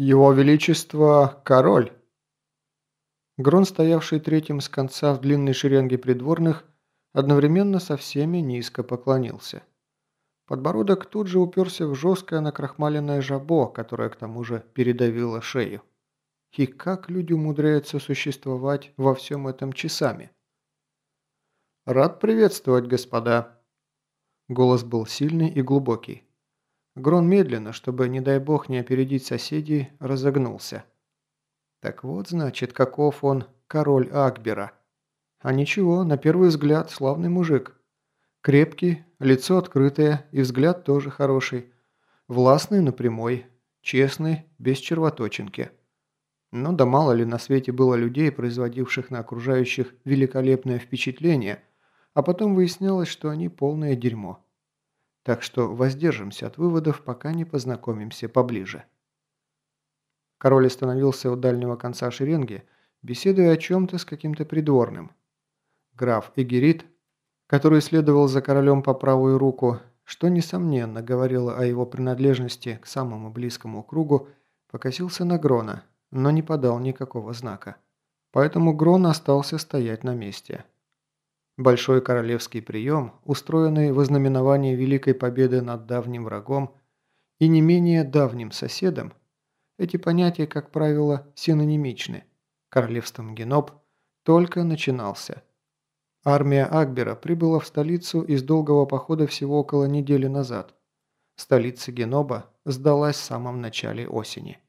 «Его Величество – король!» Грон, стоявший третьим с конца в длинной шеренге придворных, одновременно со всеми низко поклонился. Подбородок тут же уперся в жесткое накрахмаленное жабо, которое к тому же передавило шею. И как люди умудряются существовать во всем этом часами? «Рад приветствовать, господа!» Голос был сильный и глубокий. Грон медленно, чтобы, не дай бог, не опередить соседей, разогнулся. Так вот, значит, каков он, король Акбера. А ничего, на первый взгляд, славный мужик. Крепкий, лицо открытое и взгляд тоже хороший. Властный, но прямой. Честный, без червоточинки. Ну да мало ли на свете было людей, производивших на окружающих великолепное впечатление, а потом выяснялось, что они полное дерьмо. Так что воздержимся от выводов, пока не познакомимся поближе. Король остановился у дальнего конца шеренги, беседуя о чем-то с каким-то придворным. Граф Эгерит, который следовал за королем по правую руку, что, несомненно, говорило о его принадлежности к самому близкому кругу, покосился на Грона, но не подал никакого знака. Поэтому Грон остался стоять на месте. Большой королевский прием, устроенный в ознаменовании Великой Победы над давним врагом и не менее давним соседом, эти понятия, как правило, синонимичны. Королевством Геноб только начинался. Армия Акбера прибыла в столицу из долгого похода всего около недели назад. Столица Геноба сдалась в самом начале осени.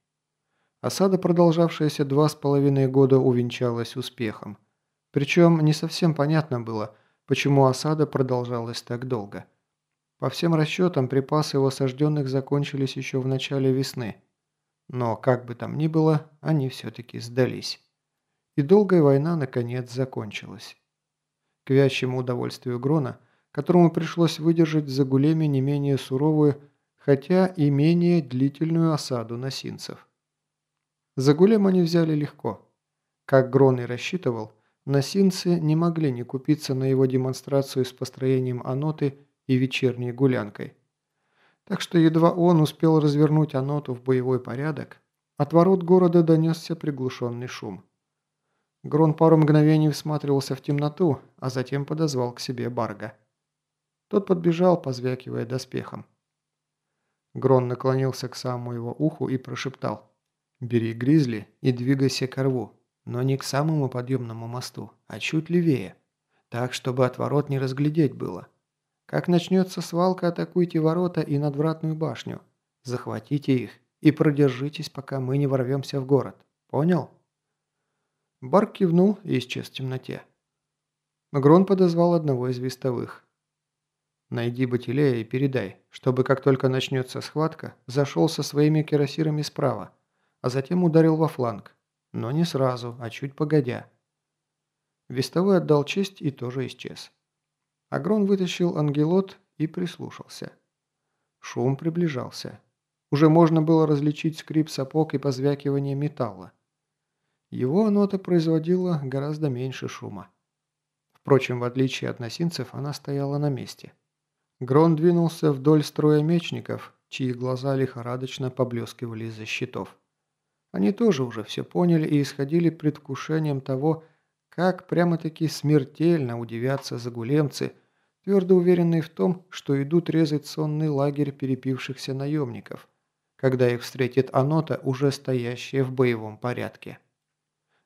Осада, продолжавшаяся два с половиной года, увенчалась успехом – причем не совсем понятно было, почему осада продолжалась так долго. По всем расчетам, припасы у осажденных закончились еще в начале весны. Но, как бы там ни было, они все-таки сдались. И долгая война, наконец, закончилась. К вящему удовольствию Грона, которому пришлось выдержать за гулеми не менее суровую, хотя и менее длительную осаду носинцев. За гулем они взяли легко. Как Грон и рассчитывал, Носинцы не могли не купиться на его демонстрацию с построением аноты и вечерней гулянкой. Так что едва он успел развернуть аноту в боевой порядок, от ворот города донесся приглушенный шум. Грон пару мгновений всматривался в темноту, а затем подозвал к себе Барга. Тот подбежал, позвякивая доспехом. Грон наклонился к самому его уху и прошептал «Бери гризли и двигайся к рву но не к самому подъемному мосту, а чуть левее, так, чтобы от ворот не разглядеть было. Как начнется свалка, атакуйте ворота и надвратную башню. Захватите их и продержитесь, пока мы не ворвемся в город. Понял?» Барк кивнул и исчез в темноте. Грон подозвал одного из вестовых. «Найди Батилея и передай, чтобы как только начнется схватка, зашел со своими кирасирами справа, а затем ударил во фланг. Но не сразу, а чуть погодя. Вестовой отдал честь и тоже исчез. Агрон вытащил ангелот и прислушался. Шум приближался. Уже можно было различить скрип сапог и позвякивание металла. Его нота производила гораздо меньше шума. Впрочем, в отличие от носинцев, она стояла на месте. Грон двинулся вдоль строя мечников, чьи глаза лихорадочно поблескивали из-за щитов. Они тоже уже все поняли и исходили предвкушением того, как прямо-таки смертельно удивятся загулемцы, твердо уверенные в том, что идут резать сонный лагерь перепившихся наемников, когда их встретит Анота, уже стоящая в боевом порядке.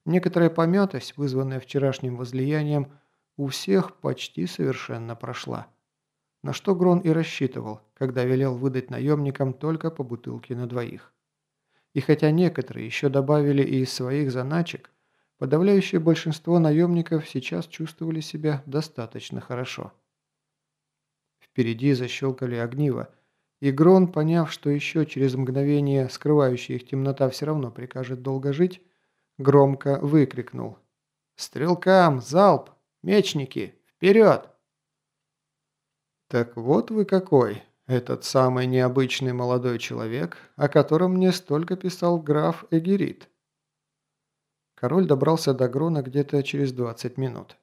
Некоторая помятость, вызванная вчерашним возлиянием, у всех почти совершенно прошла. На что Грон и рассчитывал, когда велел выдать наемникам только по бутылке на двоих. И хотя некоторые еще добавили и из своих заначек, подавляющее большинство наемников сейчас чувствовали себя достаточно хорошо. Впереди защелкали огниво, и Грон, поняв, что еще через мгновение скрывающая их темнота все равно прикажет долго жить, громко выкрикнул. «Стрелкам! Залп! Мечники! Вперед!» «Так вот вы какой!» Этот самый необычный молодой человек, о котором мне столько писал граф Эгерит. Король добрался до Грона где-то через 20 минут.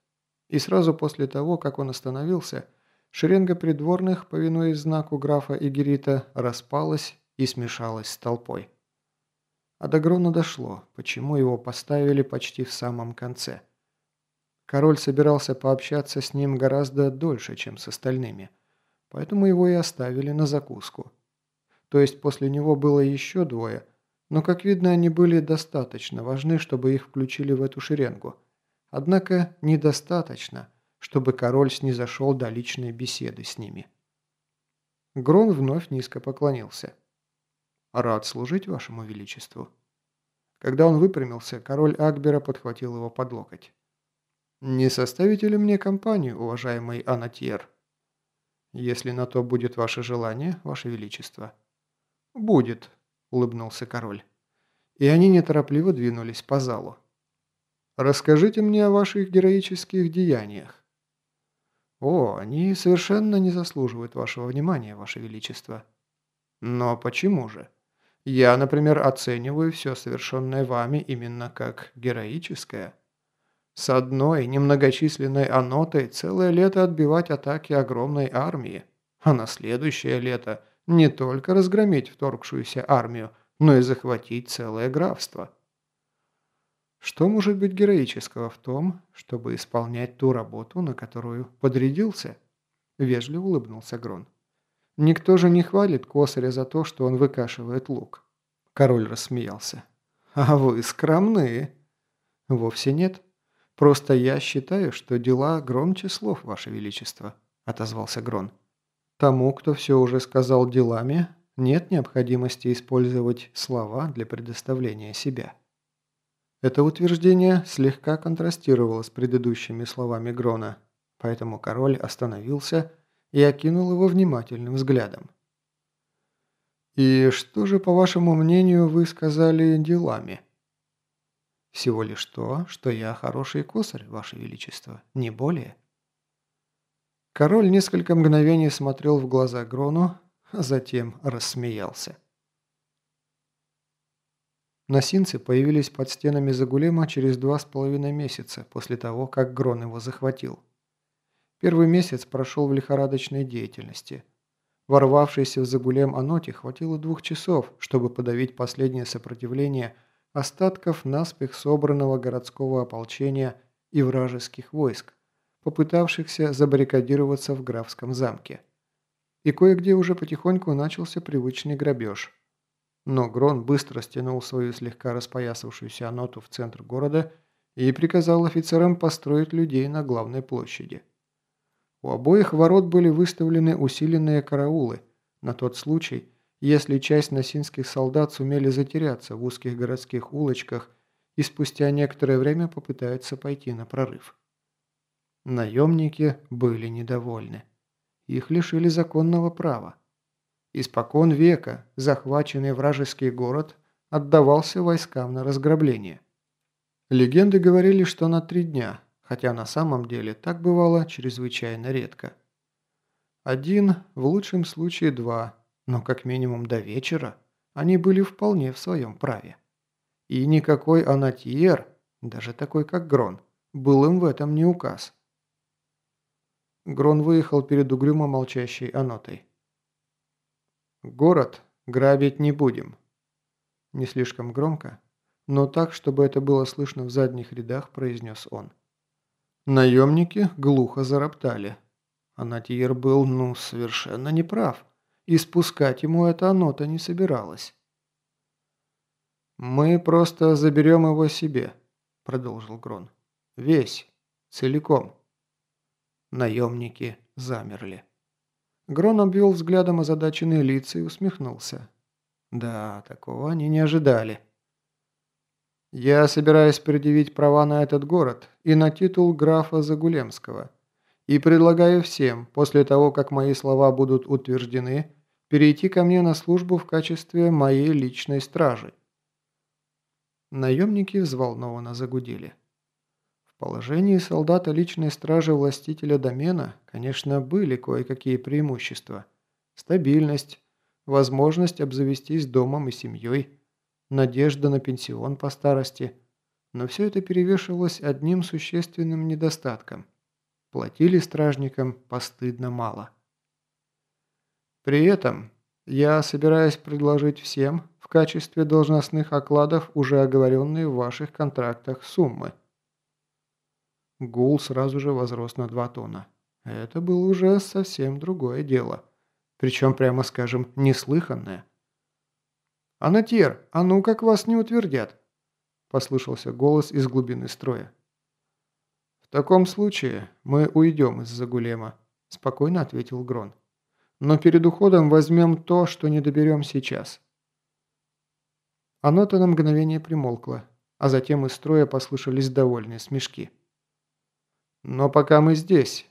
И сразу после того, как он остановился, шеренга придворных, повинуясь знаку графа Эгерита, распалась и смешалась с толпой. А до Грона дошло, почему его поставили почти в самом конце. Король собирался пообщаться с ним гораздо дольше, чем с остальными, поэтому его и оставили на закуску. То есть после него было еще двое, но, как видно, они были достаточно важны, чтобы их включили в эту шеренгу. Однако недостаточно, чтобы король снизошел до личной беседы с ними. Грон вновь низко поклонился. «Рад служить вашему величеству». Когда он выпрямился, король Акбера подхватил его под локоть. «Не составите ли мне компанию, уважаемый Анатьер?» «Если на то будет ваше желание, ваше величество». «Будет», – улыбнулся король. И они неторопливо двинулись по залу. «Расскажите мне о ваших героических деяниях». «О, они совершенно не заслуживают вашего внимания, ваше величество». «Но почему же?» Я, например, оцениваю все совершенное вами именно как героическое. С одной немногочисленной анотой целое лето отбивать атаки огромной армии, а на следующее лето не только разгромить вторгшуюся армию, но и захватить целое графство. Что может быть героического в том, чтобы исполнять ту работу, на которую подрядился? Вежливо улыбнулся Грон. Никто же не хвалит косаря за то, что он выкашивает лук. Король рассмеялся. А вы скромные. Вовсе нет. Просто я считаю, что дела громче слов, ваше величество, отозвался Грон. Тому, кто все уже сказал делами, нет необходимости использовать слова для предоставления себя. Это утверждение слегка контрастировало с предыдущими словами Грона, поэтому король остановился и окинул его внимательным взглядом. «И что же, по вашему мнению, вы сказали делами?» «Всего лишь то, что я хороший косарь, ваше величество, не более». Король несколько мгновений смотрел в глаза Грону, а затем рассмеялся. Носинцы появились под стенами Загулема через два с половиной месяца после того, как Грон его захватил. Первый месяц прошел в лихорадочной деятельности. Ворвавшейся в Загулем Аноте хватило двух часов, чтобы подавить последнее сопротивление остатков наспех собранного городского ополчения и вражеских войск, попытавшихся забаррикадироваться в графском замке. И кое-где уже потихоньку начался привычный грабеж. Но Грон быстро стянул свою слегка распоясавшуюся аноту в центр города и приказал офицерам построить людей на главной площади. У обоих ворот были выставлены усиленные караулы на тот случай, если часть носинских солдат сумели затеряться в узких городских улочках и спустя некоторое время попытаются пойти на прорыв. Наемники были недовольны. Их лишили законного права. Испокон века захваченный вражеский город отдавался войскам на разграбление. Легенды говорили, что на три дня – хотя на самом деле так бывало чрезвычайно редко. Один, в лучшем случае два, но как минимум до вечера они были вполне в своем праве. И никакой анатьер, даже такой как Грон, был им в этом не указ. Грон выехал перед угрюмо молчащей анотой. «Город грабить не будем». Не слишком громко, но так, чтобы это было слышно в задних рядах, произнес он. Наемники глухо зароптали. Анатиер был, ну, совершенно неправ. И спускать ему это оно-то не собиралось. «Мы просто заберем его себе», – продолжил Грон. «Весь. Целиком». Наемники замерли. Грон обвел взглядом озадаченные лица и усмехнулся. Да, такого они не ожидали. Я собираюсь предъявить права на этот город и на титул графа Загулемского. И предлагаю всем, после того, как мои слова будут утверждены, перейти ко мне на службу в качестве моей личной стражи. Наемники взволнованно загудели. В положении солдата личной стражи властителя домена, конечно, были кое-какие преимущества. Стабильность, возможность обзавестись домом и семьей – надежда на пенсион по старости. Но все это перевешивалось одним существенным недостатком. Платили стражникам постыдно мало. При этом, Я собираюсь предложить всем в качестве должностных окладов уже оговоренные в ваших контрактах суммы. Гул сразу же возрос на два тона. Это было уже совсем другое дело. Причем, прямо скажем, неслыханное. «Анатир, а ну как вас не утвердят?» Послышался голос из глубины строя. «В таком случае мы уйдем из Загулема», – спокойно ответил Грон. «Но перед уходом возьмем то, что не доберем сейчас». Оно-то на мгновение примолкло, а затем из строя послышались довольные смешки. Но пока мы здесь,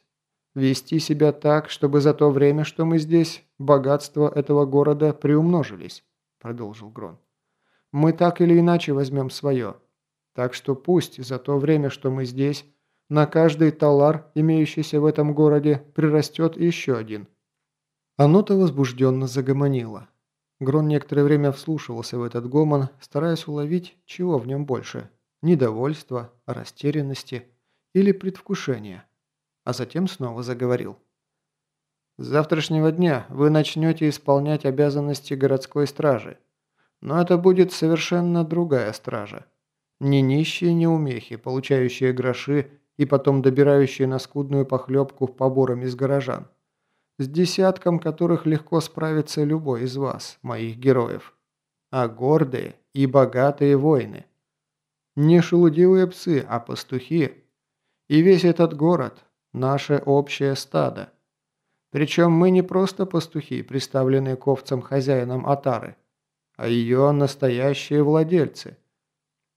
вести себя так, чтобы за то время, что мы здесь, богатства этого города приумножились», – продолжил Грон. «Мы так или иначе возьмем свое. Так что пусть за то время, что мы здесь, на каждый талар, имеющийся в этом городе, прирастет еще один». Оно-то возбужденно загомонило. Грон некоторое время вслушивался в этот гомон, стараясь уловить, чего в нем больше – недовольства, растерянности – или предвкушение, а затем снова заговорил. «С завтрашнего дня вы начнете исполнять обязанности городской стражи, но это будет совершенно другая стража. Не нищие неумехи, получающие гроши и потом добирающие на скудную похлебку побором из горожан, с десятком которых легко справится любой из вас, моих героев, а гордые и богатые воины. Не шелудивые псы, а пастухи, и весь этот город – наше общее стадо. Причем мы не просто пастухи, представленные ковцем-хозяином Атары, а ее настоящие владельцы.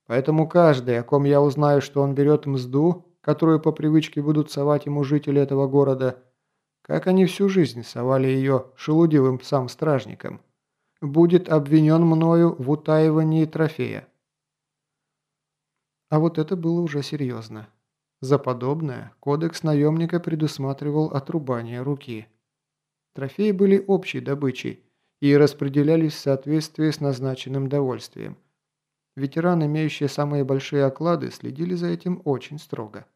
Поэтому каждый, о ком я узнаю, что он берет мзду, которую по привычке будут совать ему жители этого города, как они всю жизнь совали ее шелудивым псам-стражникам, будет обвинен мною в утаивании трофея. А вот это было уже серьезно. За подобное кодекс наемника предусматривал отрубание руки. Трофеи были общей добычей и распределялись в соответствии с назначенным довольствием. Ветераны, имеющие самые большие оклады, следили за этим очень строго.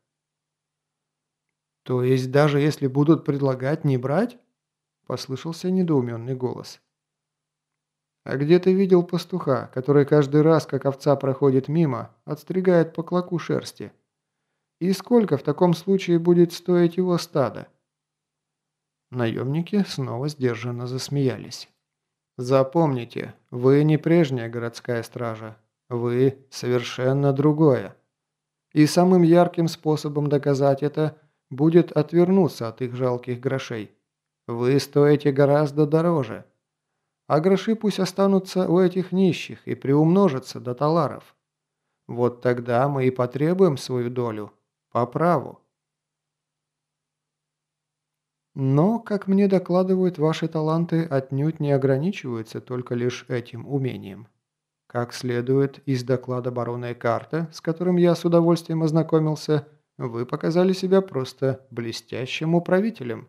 «То есть даже если будут предлагать не брать?» – послышался недоуменный голос. «А где ты видел пастуха, который каждый раз, как овца проходит мимо, отстригает по клоку шерсти?» И сколько в таком случае будет стоить его стадо? Наемники снова сдержанно засмеялись. Запомните, вы не прежняя городская стража. Вы совершенно другое. И самым ярким способом доказать это будет отвернуться от их жалких грошей. Вы стоите гораздо дороже. А гроши пусть останутся у этих нищих и приумножатся до таларов. Вот тогда мы и потребуем свою долю, по праву. Но, как мне докладывают, ваши таланты отнюдь не ограничиваются только лишь этим умением. Как следует из доклада барона Экарта, с которым я с удовольствием ознакомился, вы показали себя просто блестящим управителем.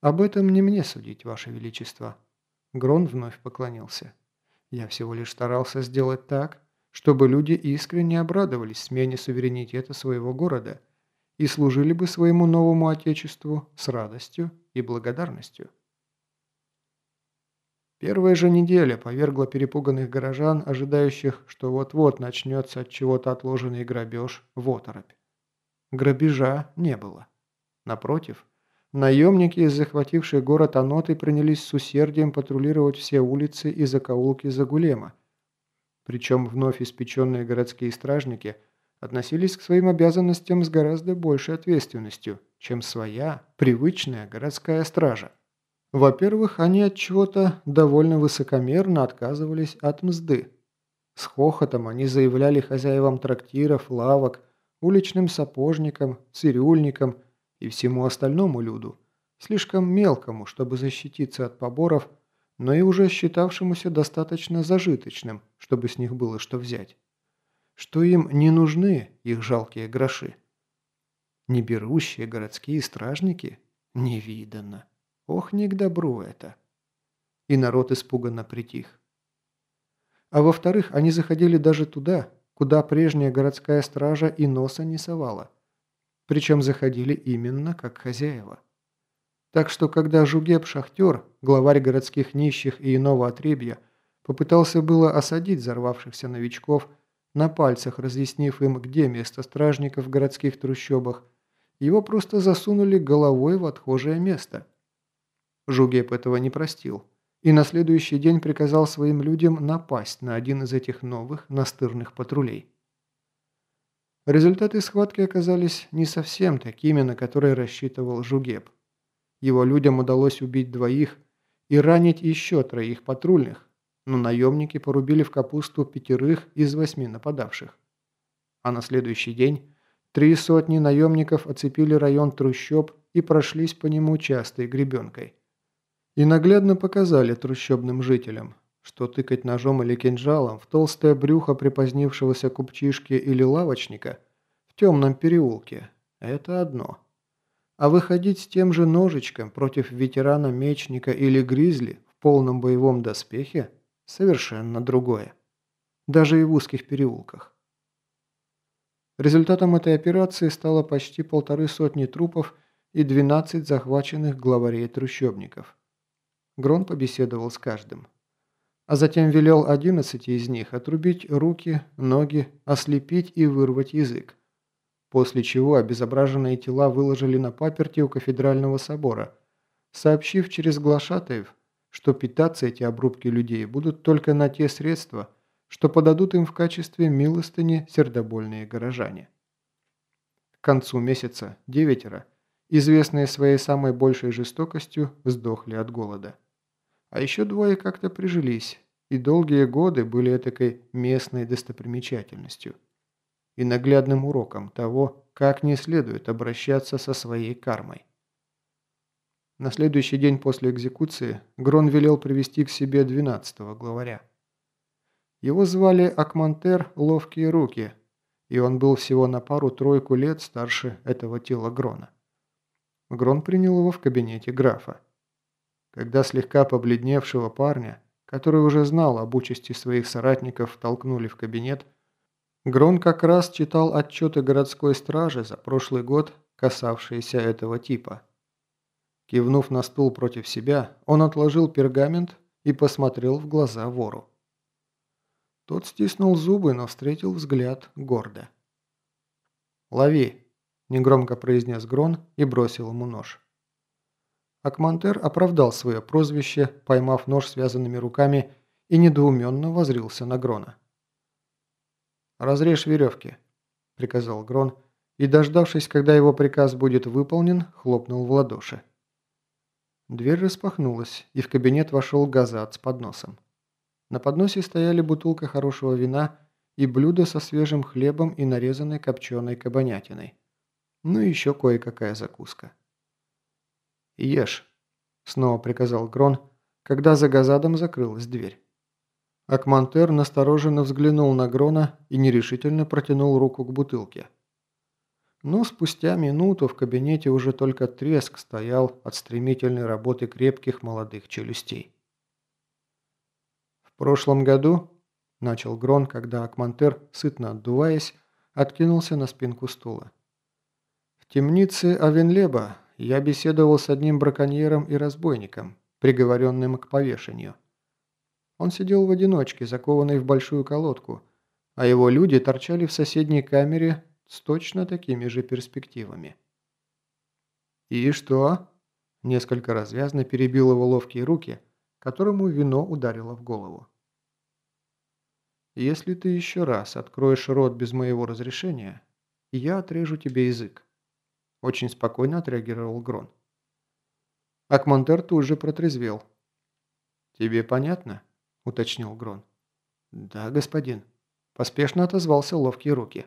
Об этом не мне судить, ваше величество. Грон вновь поклонился. Я всего лишь старался сделать так, чтобы люди искренне обрадовались смене суверенитета своего города и служили бы своему новому отечеству с радостью и благодарностью. Первая же неделя повергла перепуганных горожан, ожидающих, что вот-вот начнется от чего-то отложенный грабеж, в оторопь. Грабежа не было. Напротив, наемники из захвативших город Аноты принялись с усердием патрулировать все улицы и закоулки Загулема, причем вновь испеченные городские стражники относились к своим обязанностям с гораздо большей ответственностью, чем своя, привычная городская стража. Во-первых, они от чего-то довольно высокомерно отказывались от мзды. С хохотом они заявляли хозяевам трактиров, лавок, уличным сапожникам, цирюльникам и всему остальному люду, слишком мелкому, чтобы защититься от поборов – но и уже считавшемуся достаточно зажиточным, чтобы с них было что взять. Что им не нужны их жалкие гроши. Неберущие городские стражники? Невиданно. Ох, не к добру это. И народ испуганно притих. А во-вторых, они заходили даже туда, куда прежняя городская стража и носа не совала. Причем заходили именно как хозяева. Так что, когда Жугеб-шахтер, главарь городских нищих и иного отребья, попытался было осадить взорвавшихся новичков, на пальцах разъяснив им, где место стражников в городских трущобах, его просто засунули головой в отхожее место. Жугеб этого не простил и на следующий день приказал своим людям напасть на один из этих новых настырных патрулей. Результаты схватки оказались не совсем такими, на которые рассчитывал Жугеб. Его людям удалось убить двоих и ранить еще троих патрульных, но наемники порубили в капусту пятерых из восьми нападавших. А на следующий день три сотни наемников оцепили район трущоб и прошлись по нему частой гребенкой. И наглядно показали трущобным жителям, что тыкать ножом или кинжалом в толстое брюхо припозднившегося купчишки или лавочника в темном переулке – это одно – а выходить с тем же ножичком против ветерана-мечника или гризли в полном боевом доспехе – совершенно другое. Даже и в узких переулках. Результатом этой операции стало почти полторы сотни трупов и 12 захваченных главарей-трущобников. Грон побеседовал с каждым. А затем велел 11 из них отрубить руки, ноги, ослепить и вырвать язык после чего обезображенные тела выложили на паперти у кафедрального собора, сообщив через глашатаев, что питаться эти обрубки людей будут только на те средства, что подадут им в качестве милостыни сердобольные горожане. К концу месяца девятеро, известные своей самой большей жестокостью, сдохли от голода. А еще двое как-то прижились, и долгие годы были этакой местной достопримечательностью и наглядным уроком того, как не следует обращаться со своей кармой. На следующий день после экзекуции Грон велел привести к себе 12-го главаря. Его звали Акмантер «Ловкие руки», и он был всего на пару-тройку лет старше этого тела Грона. Грон принял его в кабинете графа. Когда слегка побледневшего парня, который уже знал об участи своих соратников, толкнули в кабинет, Грон как раз читал отчеты городской стражи за прошлый год, касавшиеся этого типа. Кивнув на стул против себя, он отложил пергамент и посмотрел в глаза вору. Тот стиснул зубы, но встретил взгляд гордо. «Лови!» – негромко произнес Грон и бросил ему нож. Акмантер оправдал свое прозвище, поймав нож связанными руками и недоуменно возрился на Грона. «Разрежь веревки», – приказал Грон, и, дождавшись, когда его приказ будет выполнен, хлопнул в ладоши. Дверь распахнулась, и в кабинет вошел Газат с подносом. На подносе стояли бутылка хорошего вина и блюдо со свежим хлебом и нарезанной копченой кабанятиной. Ну и еще кое-какая закуска. «Ешь», – снова приказал Грон, когда за Газадом закрылась дверь. Акмантер настороженно взглянул на Грона и нерешительно протянул руку к бутылке. Но спустя минуту в кабинете уже только треск стоял от стремительной работы крепких молодых челюстей. «В прошлом году», – начал Грон, когда Акмантер, сытно отдуваясь, откинулся на спинку стула. «В темнице Авенлеба я беседовал с одним браконьером и разбойником, приговоренным к повешению. Он сидел в одиночке, закованный в большую колодку, а его люди торчали в соседней камере с точно такими же перспективами. «И что?» – несколько развязно перебил его ловкие руки, которому вино ударило в голову. «Если ты еще раз откроешь рот без моего разрешения, я отрежу тебе язык», – очень спокойно отреагировал Грон. Акмонтер тут же протрезвел. «Тебе понятно?» – уточнил Грон. «Да, господин», – поспешно отозвался ловкие руки.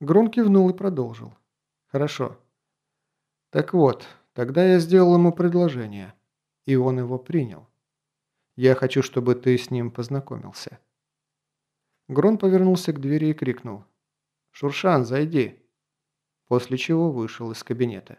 Грон кивнул и продолжил. «Хорошо. Так вот, тогда я сделал ему предложение, и он его принял. Я хочу, чтобы ты с ним познакомился». Грон повернулся к двери и крикнул. «Шуршан, зайди!» После чего вышел из кабинета.